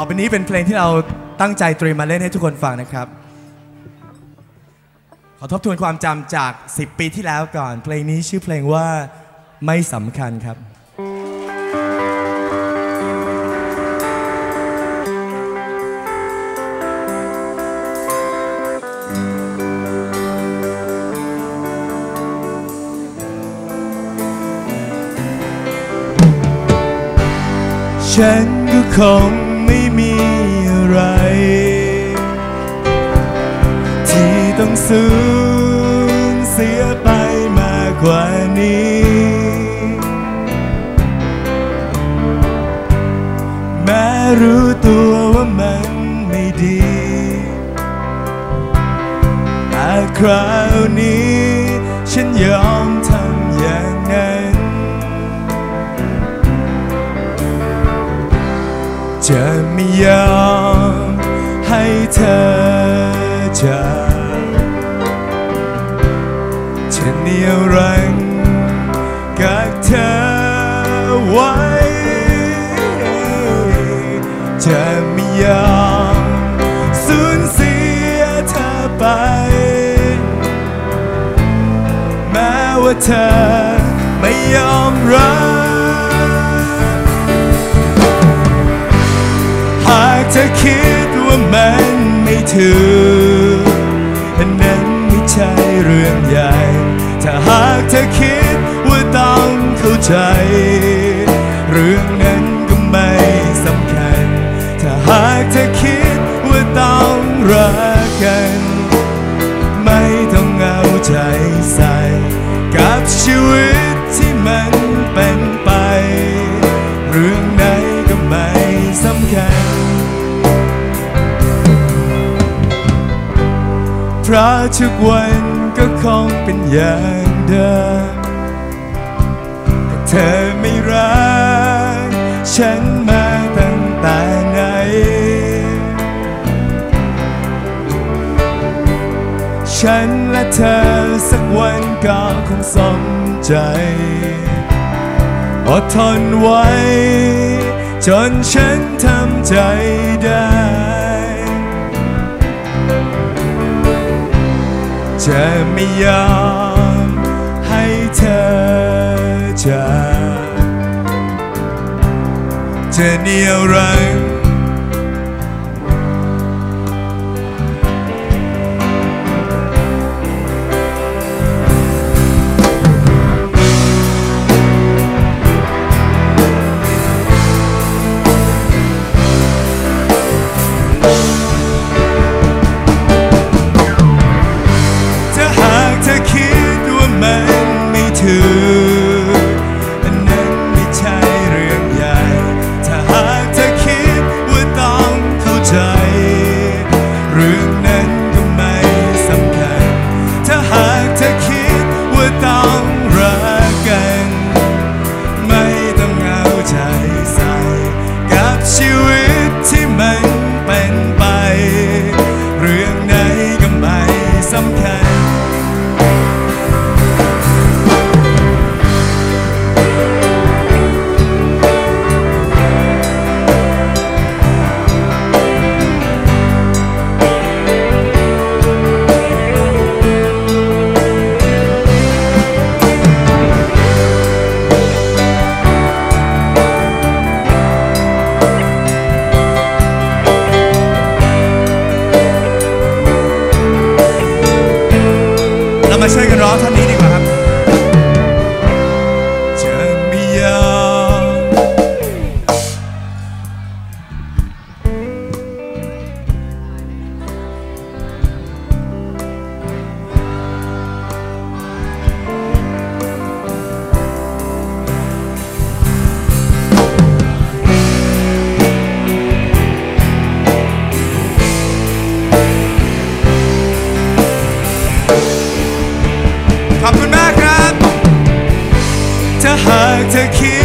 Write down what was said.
ต่อไปนี้เป็นเพลงที่เราตั้งใจเตรียมมาเล่นให้ทุกคนฟังนะครับ ขอทบทวนความจำจาก 10 ปีที่แล้วก่อน เพลงนี้ชื่อเพลงว่าไม่สำคัญครับฉันก็คง ไม่มีอะไร ที่ต้องสูญเสียไปมากกว่านี้ แม้รู้ตัวว่ามันไม่ดี แต่คราวนี้ฉันยอม จะไม่ยอมให้เธอจากจะเหนี่ยวรังกับเธอไว้ จะไม่ยอมสูญเสียเธอไป แม้ว่าเธอไม่ยอมรับ คิดว่ามันไม่ถูกอันนั้นไม่ใช่เรื่องใหญ่ ถ้าหากเธอคิดว่าต้องเข้าใจ เรื่องนั้นก็ไม่สำคัญ ถ้าหากเธอคิดว่าต้องรักกัน ไม่ต้องเอาใจใส่ กับชีวิตที่มันเป็น เพราะทุกวันก็คงเป็นอย่างเดิมแต่เธอไม่รัก ฉันมาตั้งแต่ไหน ฉันและเธอสักวันก็คงสมใจ อดทนไว้ จนฉันทำใจได้ จะไม่ยอมให้เธอจากจะเหนียวรัง เรา ค